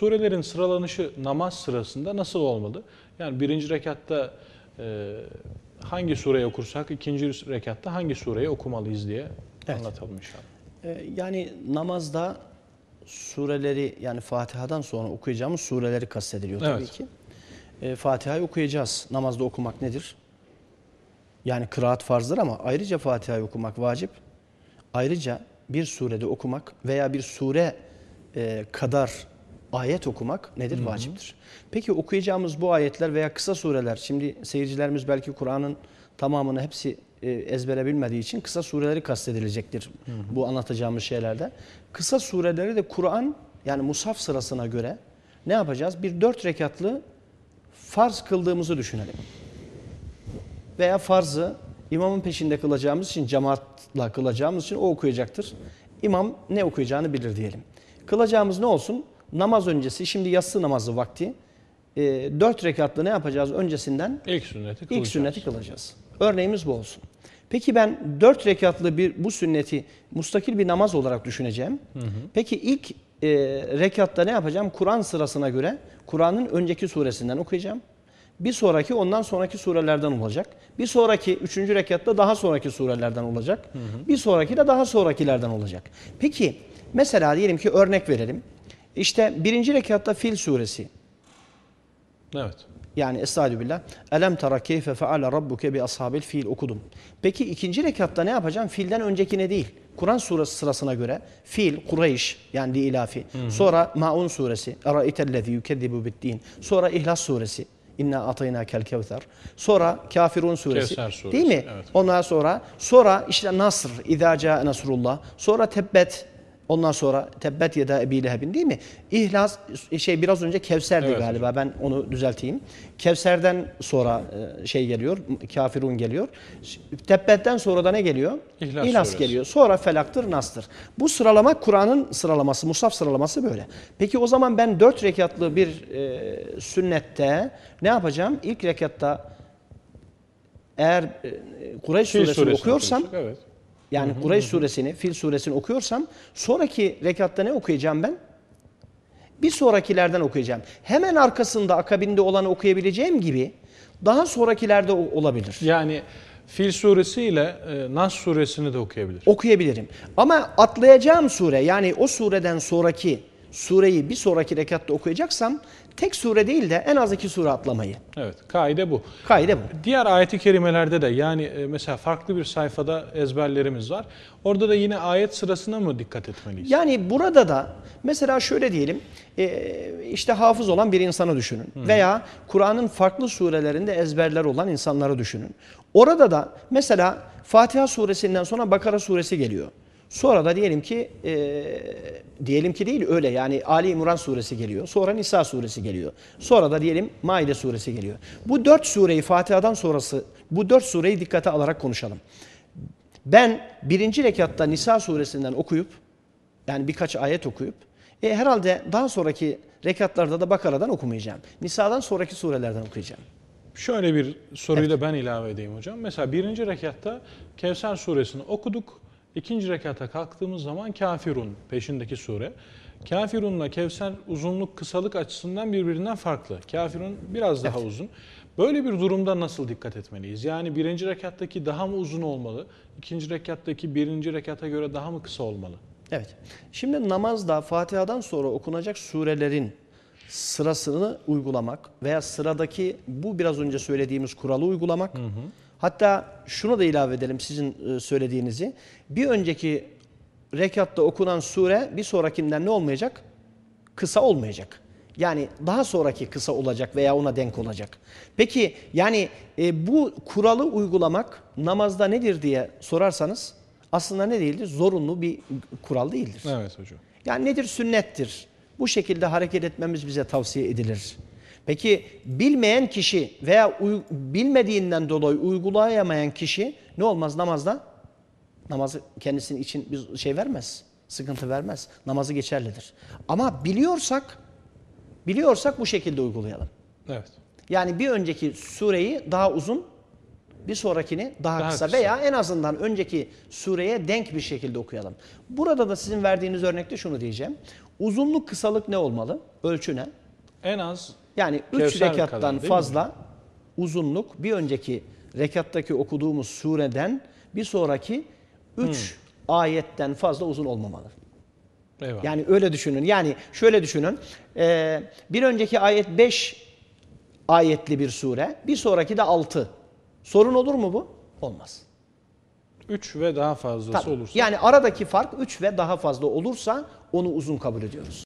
surelerin sıralanışı namaz sırasında nasıl olmalı? Yani birinci rekatta e, hangi sureyi okursak ikinci rekatta hangi sureyi okumalıyız diye Evet. anlatalım inşallah. Ee, Yani namazda sureleri yani Fatiha'dan sonra okuyacağımız sureleri kastediliyor tabii Evet. ki. Ee, Fatiha'yı okuyacağız. Namazda okumak nedir? Yani kıraat farzdır ama ayrıca Fatiha'yı okumak vacip. Ayrıca bir surede okumak veya bir sure e, kadar ayet okumak nedir? Vaciptir. Peki okuyacağımız bu ayetler veya kısa sureler, şimdi seyircilerimiz belki Kur'an'ın tamamını hepsi e, ezbere bilmediği için kısa sureleri kastedilecektir bu anlatacağımız şeylerde. Kısa sureleri de Kur'an yani musaf sırasına göre ne yapacağız? Bir dört rekatlı farz kıldığımızı düşünelim veya farzı imamın peşinde kılacağımız için cemaatla kılacağımız için o okuyacaktır. İmam ne okuyacağını bilir diyelim. Kılacağımız ne olsun? Namaz öncesi şimdi yatsı namazı vakti. E, dört rekatlı ne yapacağız öncesinden? İlk sünneti İlk kılacağız. sünneti kılacağız. Örneğimiz bu olsun. Peki ben dört rekatlı bir bu sünneti mustakil bir namaz olarak düşüneceğim. Peki ilk e, rekatta ne yapacağım? Kur'an sırasına göre Kur'an'ın önceki suresinden okuyacağım. Bir sonraki ondan sonraki surelerden olacak. Bir sonraki üçüncü rekatta daha sonraki surelerden olacak. Bir sonraki de daha sonrakilerden olacak. Peki mesela diyelim ki örnek verelim. İşte birinci rekatta Fil suresi. Evet. Yani Estaizu billah. Elem tara keyfe feale rabbuke bi ashabil fil okudum. Peki ikinci rekatta ne yapacağım? Filden öncekine değil. Kur'an suresi sırasına göre fil, Kureyş yani li ilafi. Sonra Maun suresi. Eraitellezi yukezzibu biddin. Sonra İhlas suresi. İnna atayna kel kevser. Sonra Kafirun suresi. Kevser suresi, Değil mi? evet. Ondan sonra sonra işte Nasr, câe Nasrullah. Sonra Tebbet. Ondan sonra Tebbet yeda Ebi Leheb'in değil mi? İhlas şey biraz önce Kevser'di Evet galiba. Ben onu düzelteyim. Kevser'den sonra e, şey geliyor. Kafirun geliyor. Tebbet'ten sonra da ne geliyor? İhlas İhlas geliyor. Sonra Felak'tır, Nas'tır. Bu sıralama Kur'an'ın sıralaması, Musaf sıralaması böyle. Peki o zaman ben dört rekatlı bir e, sünnette ne yapacağım? İlk rekatta eğer e, Kureyş Fil suresini suresini okuyorsam Evet. Yani Kureyş suresini, Fil suresini okuyorsam sonraki rekatta ne okuyacağım ben? Bir sonrakilerden okuyacağım. Hemen arkasında akabinde olanı okuyabileceğim gibi daha sonrakilerde olabilir. Yani Fil suresi ile e, Nas suresini de okuyabilir. Okuyabilirim. Ama atlayacağım sure yani o sureden sonraki sureyi bir sonraki rekatta okuyacaksam tek sure değil de en az iki sure atlamayı. Evet. Kaide bu. Kaide bu. Diğer ayeti kerimelerde de yani e, mesela farklı bir sayfada ezberlerimiz var. Orada da yine ayet sırasına mı dikkat etmeliyiz? Yani burada da mesela şöyle diyelim e, işte hafız olan bir insanı düşünün veya Kur'an'ın farklı surelerinde ezberler olan insanları düşünün. Orada da mesela Fatiha suresinden sonra Bakara suresi geliyor. Sonra da diyelim ki e, diyelim ki değil öyle yani Ali İmran suresi geliyor. Sonra Nisa suresi geliyor. Sonra da diyelim Maide suresi geliyor. Bu dört sureyi Fatiha'dan sonrası bu dört sureyi dikkate alarak konuşalım. Ben birinci rekatta Nisa suresinden okuyup yani birkaç ayet okuyup e, herhalde daha sonraki rekatlarda da Bakara'dan okumayacağım. Nisa'dan sonraki surelerden okuyacağım. Şöyle bir soruyu da ben ilave edeyim hocam. Mesela birinci rekatta Kevser suresini okuduk. İkinci rekata kalktığımız zaman Kafirun peşindeki sure. Kafirun'la Kevser uzunluk kısalık açısından birbirinden farklı. Kafirun biraz daha uzun. Böyle bir durumda nasıl dikkat etmeliyiz? Yani birinci rekattaki daha mı uzun olmalı? İkinci rekattaki birinci rekata göre daha mı kısa olmalı? Evet. Şimdi namazda Fatiha'dan sonra okunacak surelerin sırasını uygulamak veya sıradaki bu biraz önce söylediğimiz kuralı uygulamak. Hatta şunu da ilave edelim sizin e, söylediğinizi. Bir önceki rekatta okunan sure bir sonrakinden ne olmayacak? Kısa olmayacak. Yani daha sonraki kısa olacak veya ona denk olacak. Peki yani e, bu kuralı uygulamak namazda nedir diye sorarsanız aslında ne değildir? Zorunlu bir kural değildir. Evet hocam. Yani nedir? Sünnettir. Bu şekilde hareket etmemiz bize tavsiye edilir. Peki bilmeyen kişi veya bilmediğinden dolayı uygulayamayan kişi ne olmaz namazda? Namazı kendisinin için bir şey vermez. Sıkıntı vermez. Namazı geçerlidir. Ama biliyorsak biliyorsak bu şekilde uygulayalım. Evet. Yani bir önceki sureyi daha uzun bir sonrakini daha, Daha kısa, kısa. veya en azından önceki sureye denk bir şekilde okuyalım. Burada da sizin verdiğiniz örnekte şunu diyeceğim. Uzunluk kısalık ne olmalı? Ölçü ne? En az Yani 3 Kevser kadar rekattan mi? fazla uzunluk bir önceki rekattaki okuduğumuz sureden bir sonraki 3 ayetten fazla uzun olmamalı. eyvallah. Yani öyle düşünün. Yani şöyle düşünün. Ee, bir önceki ayet 5 ayetli bir sure, bir sonraki de 6. Sorun olur mu bu? Olmaz. 3 ve daha fazlası Tabii. olursa Yani aradaki fark 3 ve daha fazla olursa onu uzun kabul ediyoruz.